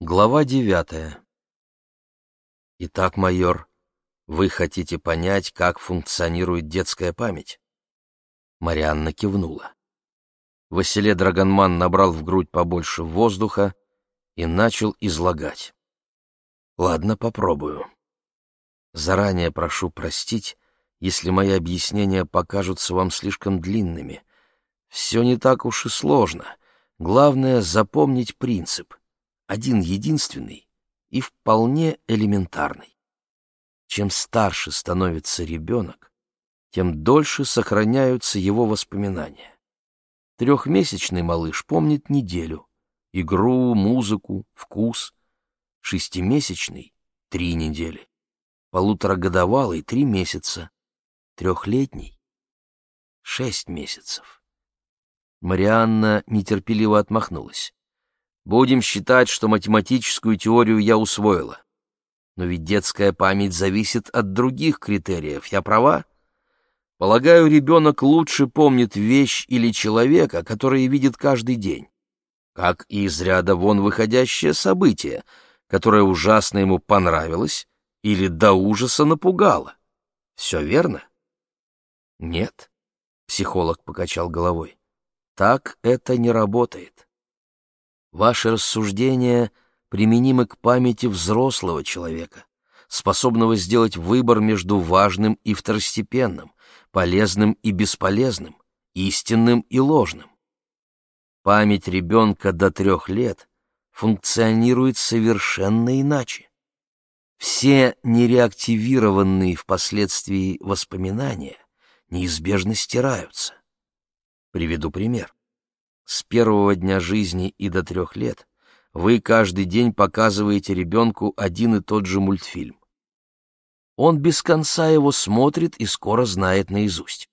Глава девятая. Итак, майор, вы хотите понять, как функционирует детская память? Марианна кивнула. Василе Драгонман набрал в грудь побольше воздуха и начал излагать. Ладно, попробую. Заранее прошу простить, если мои объяснения покажутся вам слишком длинными. Все не так уж и сложно. Главное — запомнить принцип — один единственный и вполне элементарный. Чем старше становится ребенок, тем дольше сохраняются его воспоминания. Трехмесячный малыш помнит неделю, игру, музыку, вкус. Шестимесячный — три недели. Полуторагодовалый — три месяца. Трехлетний — шесть месяцев. Марианна нетерпеливо отмахнулась. Будем считать, что математическую теорию я усвоила. Но ведь детская память зависит от других критериев, я права? Полагаю, ребенок лучше помнит вещь или человека, который видит каждый день, как и из ряда вон выходящее событие, которое ужасно ему понравилось или до ужаса напугало. Все верно? Нет, психолог покачал головой. Так это не работает. Ваши рассуждения применимы к памяти взрослого человека, способного сделать выбор между важным и второстепенным, полезным и бесполезным, истинным и ложным. Память ребенка до трех лет функционирует совершенно иначе. Все нереактивированные впоследствии воспоминания неизбежно стираются. Приведу пример. С первого дня жизни и до трех лет вы каждый день показываете ребенку один и тот же мультфильм. Он без конца его смотрит и скоро знает наизусть.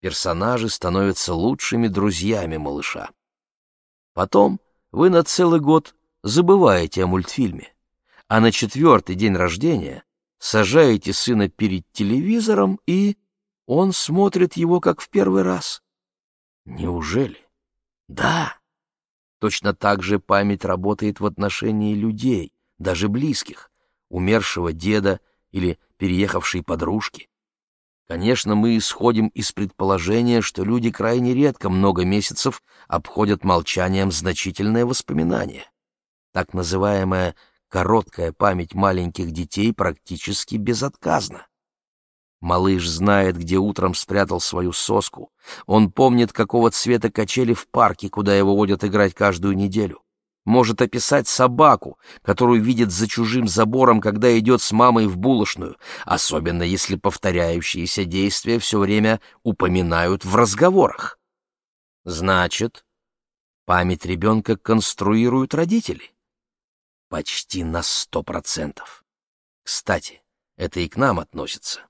Персонажи становятся лучшими друзьями малыша. Потом вы на целый год забываете о мультфильме, а на четвертый день рождения сажаете сына перед телевизором, и он смотрит его как в первый раз. Неужели? Да, точно так же память работает в отношении людей, даже близких, умершего деда или переехавшей подружки. Конечно, мы исходим из предположения, что люди крайне редко много месяцев обходят молчанием значительное воспоминание. Так называемая короткая память маленьких детей практически безотказна. Малыш знает, где утром спрятал свою соску. Он помнит, какого цвета качели в парке, куда его водят играть каждую неделю. Может описать собаку, которую видит за чужим забором, когда идет с мамой в булочную, особенно если повторяющиеся действия все время упоминают в разговорах. Значит, память ребенка конструируют родители. Почти на сто процентов. Кстати, это и к нам относится.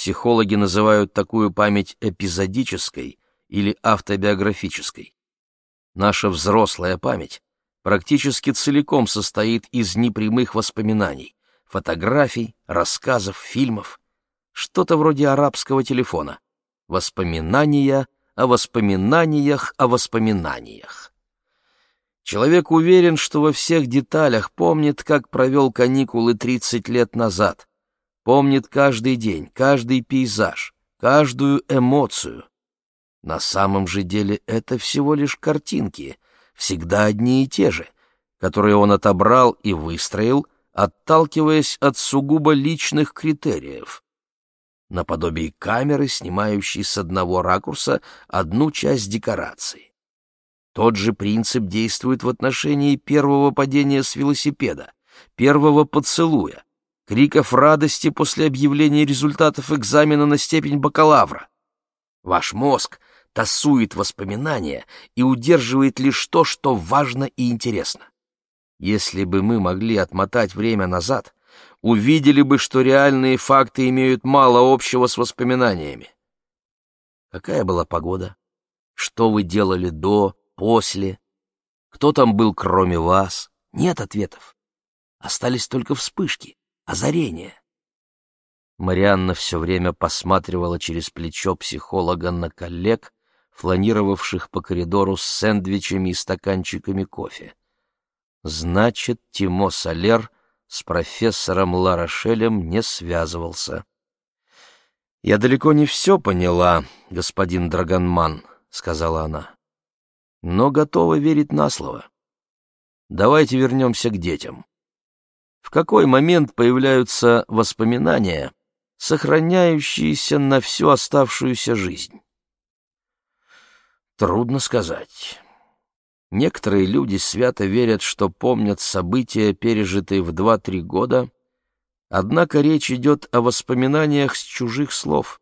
Психологи называют такую память эпизодической или автобиографической. Наша взрослая память практически целиком состоит из непрямых воспоминаний, фотографий, рассказов, фильмов, что-то вроде арабского телефона. Воспоминания о воспоминаниях о воспоминаниях. Человек уверен, что во всех деталях помнит, как провел каникулы 30 лет назад, помнит каждый день, каждый пейзаж, каждую эмоцию. На самом же деле это всего лишь картинки, всегда одни и те же, которые он отобрал и выстроил, отталкиваясь от сугубо личных критериев. Наподобие камеры, снимающей с одного ракурса одну часть декорации. Тот же принцип действует в отношении первого падения с велосипеда, первого поцелуя, криков радости после объявления результатов экзамена на степень бакалавра. Ваш мозг тасует воспоминания и удерживает лишь то, что важно и интересно. Если бы мы могли отмотать время назад, увидели бы, что реальные факты имеют мало общего с воспоминаниями. Какая была погода? Что вы делали до, после? Кто там был, кроме вас? Нет ответов. Остались только вспышки озарение. Марианна все время посматривала через плечо психолога на коллег, фланировавших по коридору с сэндвичами и стаканчиками кофе. Значит, Тимо Солер с профессором Ларошелем не связывался. «Я далеко не все поняла, господин Драгонман», — сказала она, — «но готова верить на слово. Давайте вернемся к детям. В какой момент появляются воспоминания, сохраняющиеся на всю оставшуюся жизнь?» Трудно сказать. Некоторые люди свято верят, что помнят события, пережитые в два-три года, однако речь идет о воспоминаниях с чужих слов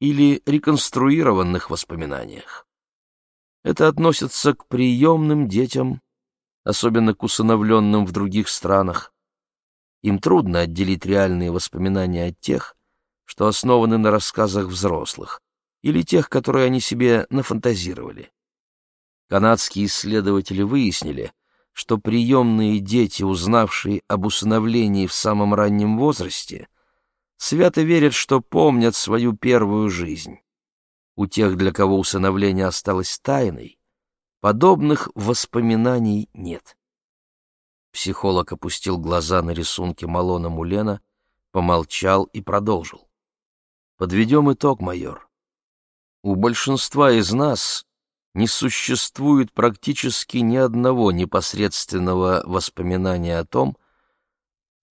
или реконструированных воспоминаниях. Это относится к приемным детям, особенно к усыновленным в других странах. Им трудно отделить реальные воспоминания от тех, что основаны на рассказах взрослых, или тех, которые они себе нафантазировали. Канадские исследователи выяснили, что приемные дети, узнавшие об усыновлении в самом раннем возрасте, свято верят, что помнят свою первую жизнь. У тех, для кого усыновление осталось тайной, подобных воспоминаний нет. Психолог опустил глаза на рисунки Малона Мулена, помолчал и продолжил. Подведем итог, майор. У большинства из нас не существует практически ни одного непосредственного воспоминания о том,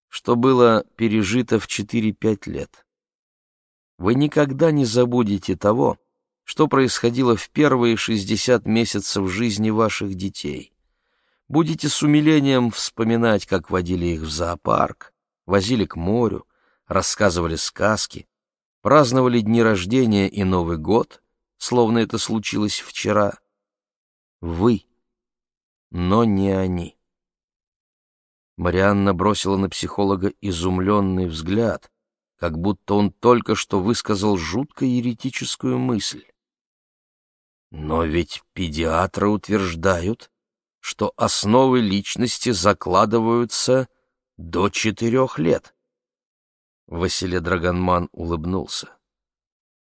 что было пережито в 4-5 лет. Вы никогда не забудете того, что происходило в первые 60 месяцев жизни ваших детей. Будете с умилением вспоминать, как водили их в зоопарк, возили к морю, рассказывали сказки, праздновали дни рождения и Новый год — словно это случилось вчера. Вы, но не они. Марианна бросила на психолога изумленный взгляд, как будто он только что высказал жутко еретическую мысль. Но ведь педиатры утверждают, что основы личности закладываются до четырех лет. Василий Драгонман улыбнулся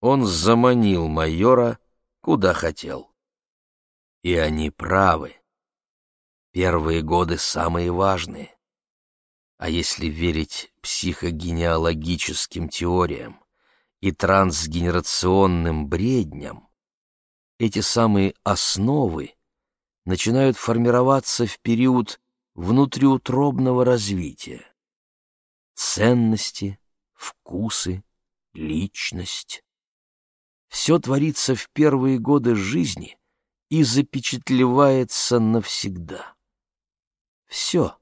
он заманил майора куда хотел. И они правы. Первые годы самые важные. А если верить психогенеалогическим теориям и трансгенерационным бредням, эти самые основы начинают формироваться в период внутриутробного развития. Ценности, вкусы, личность. Все творится в первые годы жизни и запечатлевается навсегда. Все.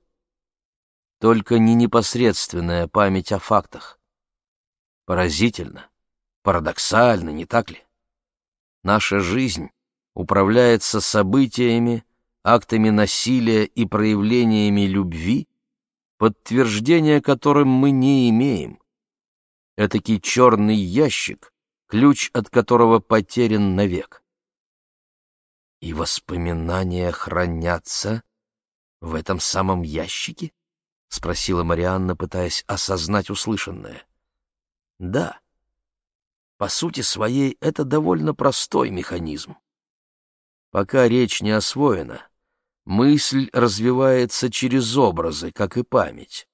Только не непосредственная память о фактах. Поразительно, парадоксально, не так ли? Наша жизнь управляется событиями, актами насилия и проявлениями любви, подтверждения которым мы не имеем. Этакий черный ящик, ключ от которого потерян навек. И воспоминания хранятся в этом самом ящике? — спросила Марианна, пытаясь осознать услышанное. — Да. По сути своей, это довольно простой механизм. Пока речь не освоена, мысль развивается через образы, как и память.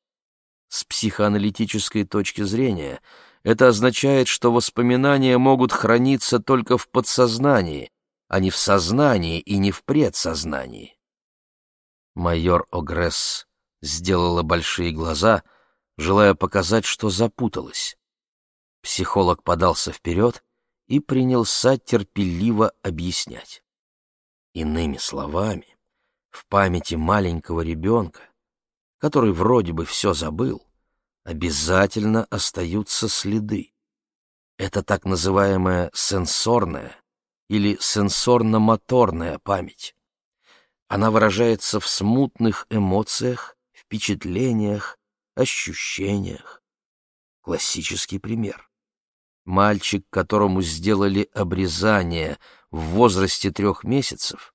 С психоаналитической точки зрения — это означает, что воспоминания могут храниться только в подсознании, а не в сознании и не в предсознании. Майор Огресс сделала большие глаза, желая показать, что запуталась. Психолог подался вперед и принялся терпеливо объяснять. Иными словами, в памяти маленького ребенка, который вроде бы все забыл, обязательно остаются следы. Это так называемая сенсорная или сенсорно-моторная память. Она выражается в смутных эмоциях, впечатлениях, ощущениях. Классический пример. Мальчик, которому сделали обрезание в возрасте трех месяцев,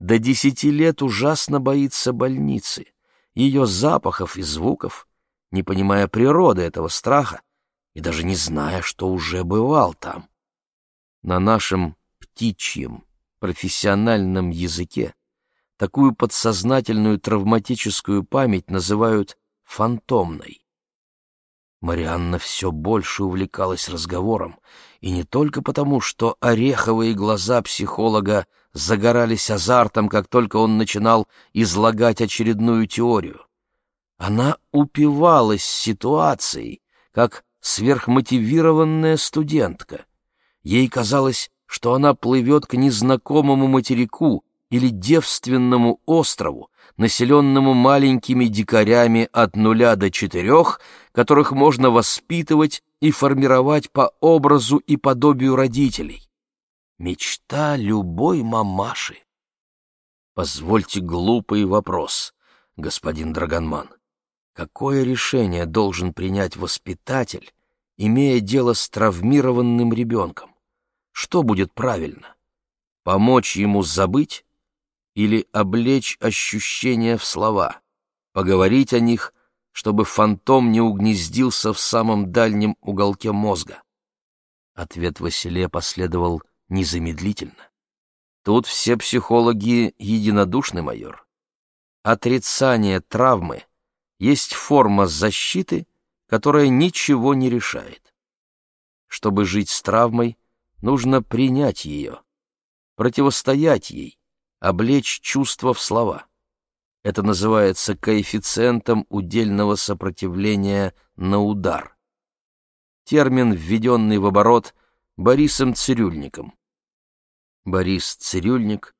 до десяти лет ужасно боится больницы, ее запахов и звуков, не понимая природы этого страха и даже не зная, что уже бывал там. На нашем птичьем профессиональном языке такую подсознательную травматическую память называют фантомной. Марианна все больше увлекалась разговором, и не только потому, что ореховые глаза психолога загорались азартом, как только он начинал излагать очередную теорию. Она упивалась ситуацией, как сверхмотивированная студентка. Ей казалось, что она плывет к незнакомому материку или девственному острову, населенному маленькими дикарями от нуля до четырех, которых можно воспитывать и формировать по образу и подобию родителей. Мечта любой мамаши. Позвольте глупый вопрос, господин Драгонман. Какое решение должен принять воспитатель, имея дело с травмированным ребенком? Что будет правильно? Помочь ему забыть или облечь ощущения в слова, поговорить о них, чтобы фантом не угнездился в самом дальнем уголке мозга. Ответ Василия последовал незамедлительно. Тут все психологи единодушны, майор. Отрицание травмы есть форма защиты, которая ничего не решает. Чтобы жить с травмой, нужно принять ее, противостоять ей, облечь чувства в слова. Это называется коэффициентом удельного сопротивления на удар. Термин, введенный в оборот Борисом Цирюльником. Борис Цирюльник,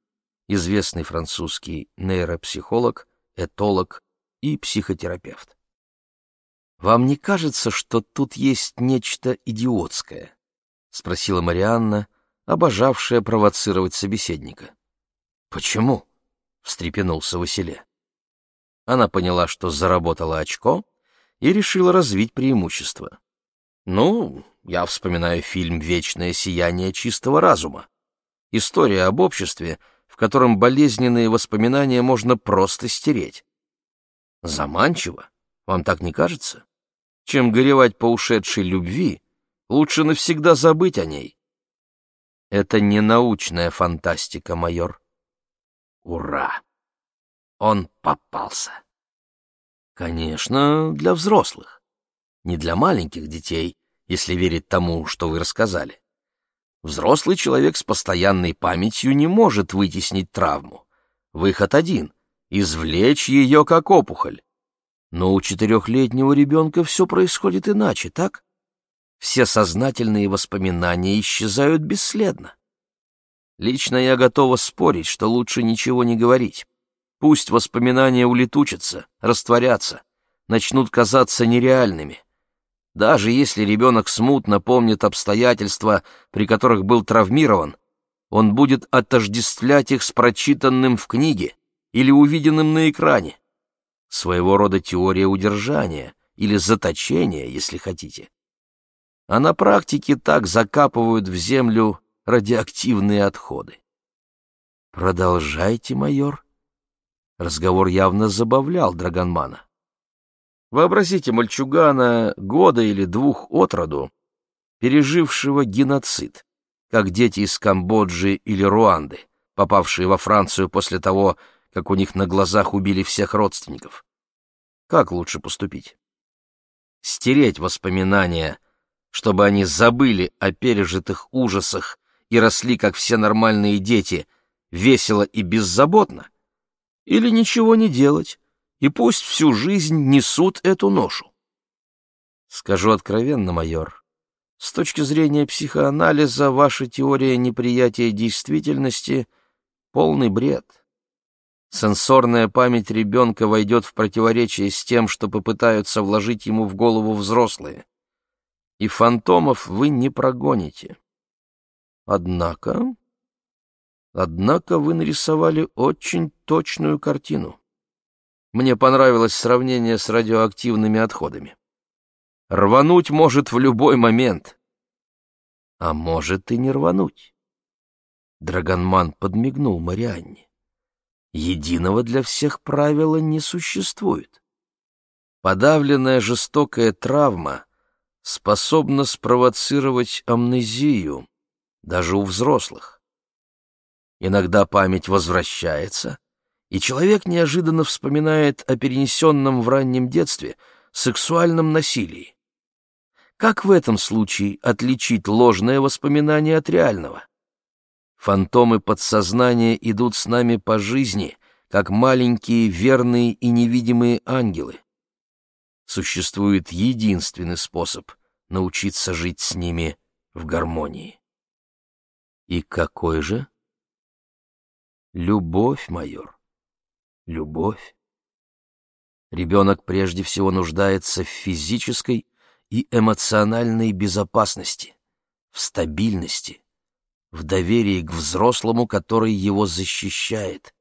известный французский нейропсихолог, этолог и психотерапевт. «Вам не кажется, что тут есть нечто идиотское?» — спросила Марианна, обожавшая провоцировать собеседника. «Почему?» — встрепенулся Василе. Она поняла, что заработала очко, и решила развить преимущество. «Ну, я вспоминаю фильм «Вечное сияние чистого разума». История об обществе, в котором болезненные воспоминания можно просто стереть. Заманчиво, вам так не кажется? Чем горевать по ушедшей любви, лучше навсегда забыть о ней. Это не научная фантастика, майор. Ура! Он попался. Конечно, для взрослых. Не для маленьких детей, если верить тому, что вы рассказали. Взрослый человек с постоянной памятью не может вытеснить травму. Выход один — извлечь ее как опухоль. Но у четырехлетнего ребенка все происходит иначе, так? Все сознательные воспоминания исчезают бесследно. Лично я готова спорить, что лучше ничего не говорить. Пусть воспоминания улетучатся, растворятся, начнут казаться нереальными. Даже если ребенок смутно помнит обстоятельства, при которых был травмирован, он будет отождествлять их с прочитанным в книге или увиденным на экране. Своего рода теория удержания или заточения, если хотите. А на практике так закапывают в землю радиоактивные отходы. Продолжайте, майор. Разговор явно забавлял Драгонмана. Вообразите мальчугана года или двух от роду, пережившего геноцид, как дети из Камбоджи или Руанды, попавшие во Францию после того, как у них на глазах убили всех родственников. Как лучше поступить? Стереть воспоминания, чтобы они забыли о пережитых ужасах и росли, как все нормальные дети, весело и беззаботно, или ничего не делать, и пусть всю жизнь несут эту ношу. Скажу откровенно, майор, с точки зрения психоанализа ваша теория неприятия действительности — полный бред. Сенсорная память ребенка войдет в противоречие с тем, что попытаются вложить ему в голову взрослые. И фантомов вы не прогоните. Однако... Однако вы нарисовали очень точную картину. Мне понравилось сравнение с радиоактивными отходами. Рвануть может в любой момент. А может и не рвануть. Драгонман подмигнул Марианне. Единого для всех правила не существует. Подавленная жестокая травма способна спровоцировать амнезию, даже у взрослых. Иногда память возвращается, и человек неожиданно вспоминает о перенесенном в раннем детстве сексуальном насилии. Как в этом случае отличить ложное воспоминание от реального? Фантомы подсознания идут с нами по жизни, как маленькие верные и невидимые ангелы. Существует единственный способ научиться жить с ними в гармонии. И какой же? Любовь, майор, любовь. Ребенок прежде всего нуждается в физической и эмоциональной безопасности, в стабильности, в доверии к взрослому, который его защищает.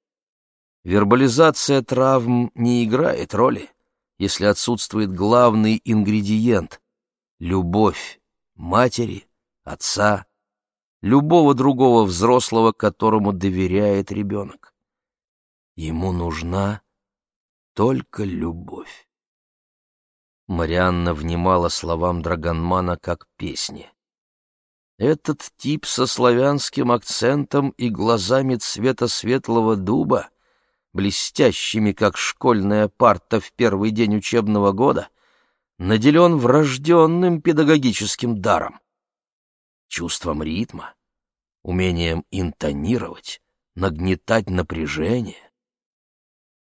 Вербализация травм не играет роли, если отсутствует главный ингредиент — любовь матери, отца, любого другого взрослого, которому доверяет ребенок. Ему нужна только любовь. Марианна внимала словам Драгонмана как песни. Этот тип со славянским акцентом и глазами цвета светлого дуба, блестящими, как школьная парта в первый день учебного года, наделен врожденным педагогическим даром, чувством ритма, умением интонировать, нагнетать напряжение.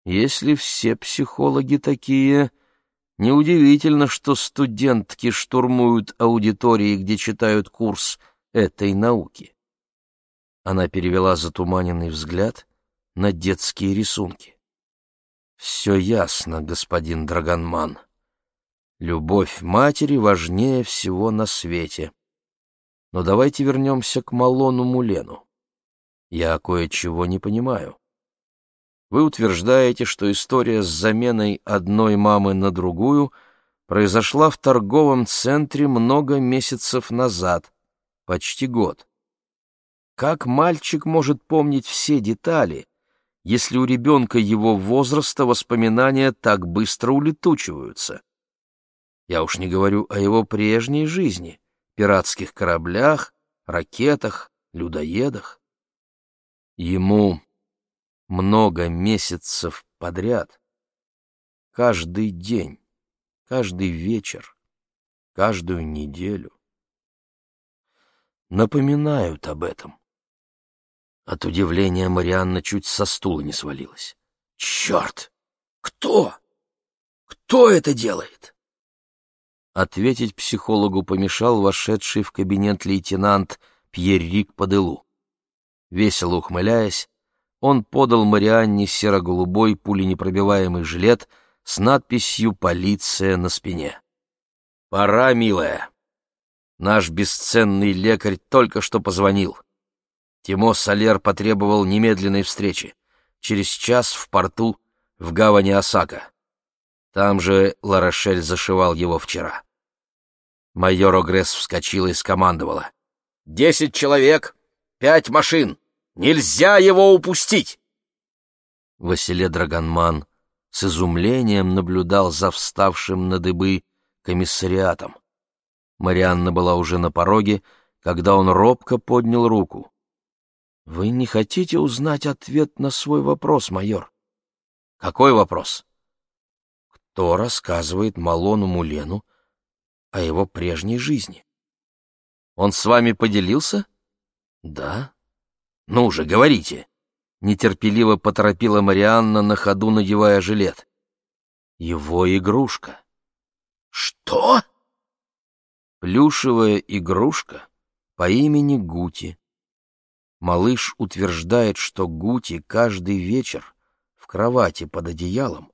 Если все психологи такие, Неудивительно, что студентки штурмуют аудитории, где читают курс этой науки. Она перевела затуманенный взгляд на детские рисунки. «Все ясно, господин Драгонман. Любовь матери важнее всего на свете. Но давайте вернемся к Малону Мулену. Я кое-чего не понимаю. Вы утверждаете, что история с заменой одной мамы на другую произошла в торговом центре много месяцев назад, почти год. Как мальчик может помнить все детали, если у ребенка его возраста воспоминания так быстро улетучиваются? Я уж не говорю о его прежней жизни, пиратских кораблях, ракетах, людоедах. Ему много месяцев подряд, каждый день, каждый вечер, каждую неделю. Напоминают об этом. От удивления Марианна чуть со стула не свалилась. «Черт! Кто? Кто это делает?» Ответить психологу помешал вошедший в кабинет лейтенант Пьеррик Паделу. Весело ухмыляясь, он подал Марианне серо-голубой пуленепробиваемый жилет с надписью «Полиция» на спине. «Пора, милая. Наш бесценный лекарь только что позвонил. Тимо Солер потребовал немедленной встречи. Через час в порту в гавани Осака. Там же Ларошель зашивал его вчера. Майор Огресс вскочила и скомандовала. «Десять человек, пять машин!» Нельзя его упустить!» Василе Драгонман с изумлением наблюдал за вставшим на дыбы комиссариатом. Марианна была уже на пороге, когда он робко поднял руку. «Вы не хотите узнать ответ на свой вопрос, майор?» «Какой вопрос?» «Кто рассказывает Малону Мулену о его прежней жизни?» «Он с вами поделился?» «Да». «Ну же, говорите!» — нетерпеливо поторопила Марианна на ходу, надевая жилет. «Его игрушка». «Что?» Плюшевая игрушка по имени Гути. Малыш утверждает, что Гути каждый вечер в кровати под одеялом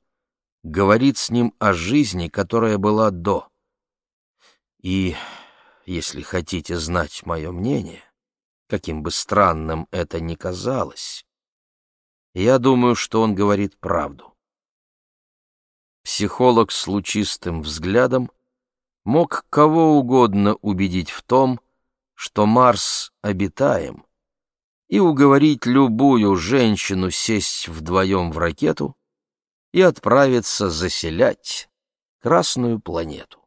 говорит с ним о жизни, которая была до. И, если хотите знать мое мнение, каким бы странным это ни казалось. Я думаю, что он говорит правду. Психолог с лучистым взглядом мог кого угодно убедить в том, что Марс обитаем, и уговорить любую женщину сесть вдвоем в ракету и отправиться заселять Красную планету.